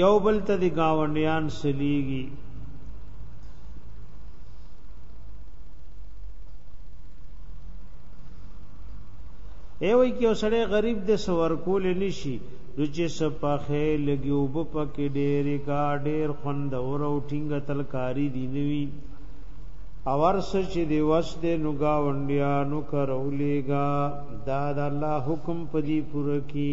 یو بل ته د گاونډیان سلیږي ای وای کې اوسړې غریب د سور کول نشي نو چې سپخه لګي وب پکې ډېرې کا ډېر خوند اور او ټینګ تلکاری دی نوي اورس چې دی وس دې نو گاونډیانو کرولېګا دا د الله حکم پدی پوره کی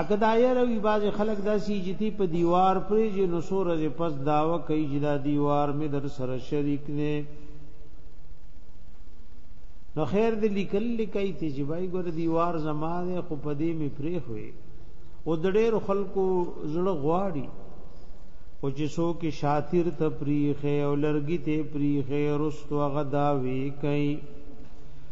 اګه دا یې روي باز خلک دا سی جتی په دیوار پرې جې نو سور جې پس داوا کوي چې دا دیوار مې در سره شریک نه نو خیر دې لیکل لیکای ته چې بای ګور دیوار زماره خو په دې مې پرې خوې او د ډېر خلکو زړه غواړي او چې سو کې شاطر ته پریخه او لرګي ته پریخه رستو غداوي کوي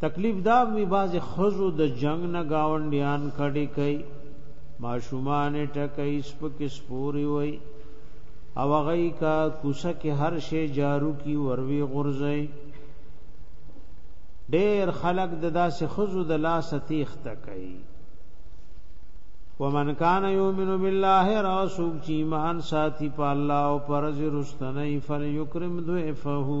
تکلیف دا وی باز خزو د جنگ نه گاونډیان کډی کوي ماشومان ټکای سپک سپوري وای او غي کا کوسه کې هر شی جارو کی وروي غرزي ډیر خلق د داسې خزو د لاس تیخ تکای ومن کان یؤمن بالله رسول چې ایمان ساتي په الله او پر ورځ رستنی فل یکرم ذو افهو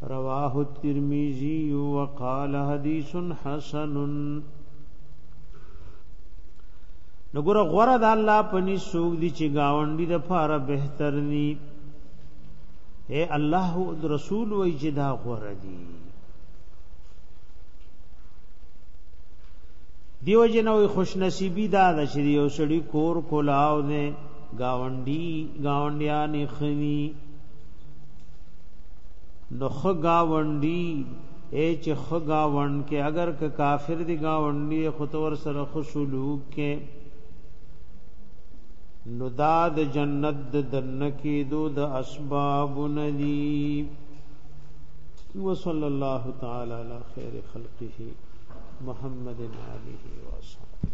رواه الترمذي وقال حديث حسن نګور غره د الله پني سوق دي چې گاونډي د فاره بهتر ني اے الله او رسول وای چې دا غره دي دیو جنوې خوش نصیبی دا د شری یو سړی کور کولاو نه گاونډي گاونډیان خني نو خ گاونډي اے چې خ گاوند کې اگر که کافر دی گاونډي خو تور سره خو سلوک کې نو دا د جنت د دنکی دو د اسباب ندی وصلی الله تعالی علی خیر خلقه محمد علیه و صحبه